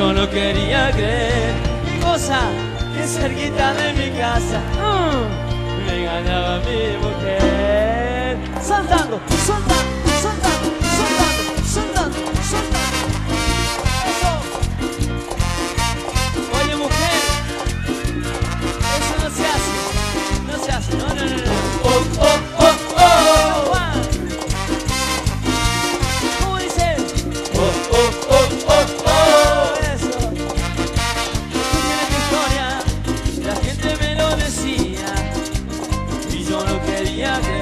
yo no quería creer. Y cosa que cerquita de mi casa. Ah. Yo no quería creer.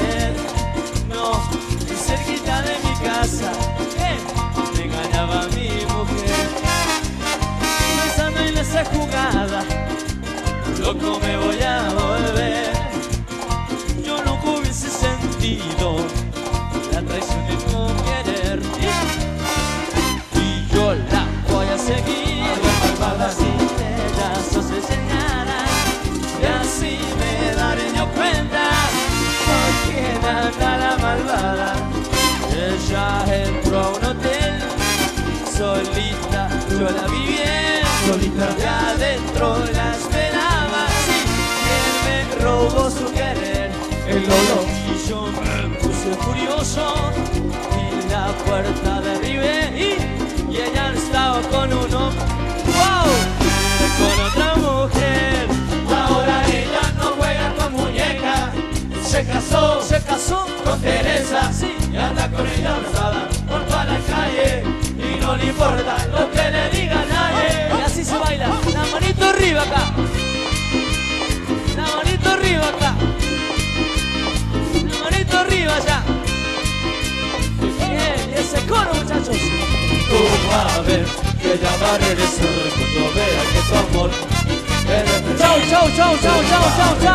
Yo la vi bien. Solita. Y adentro la esperaba. Sí, y él me robó su querer. El olor. Y yo me puse furioso. Y la puerta derribé. Y, y ella estaba con uno. ¡Wow! Con otra mujer. Ahora ella no juega con muñeca. Se casó, se casó con Teresa. Sí, y anda con ella abrazada por toda la calle. Y no le importa arriba acá. La manito arriba acá. La manito arriba allá. Bien, y ese coro, muchachos. Tú vas a ver que ella va a regresar cuando vea que tu amor. Chau, chau, chau, chau, chau, chau, chau.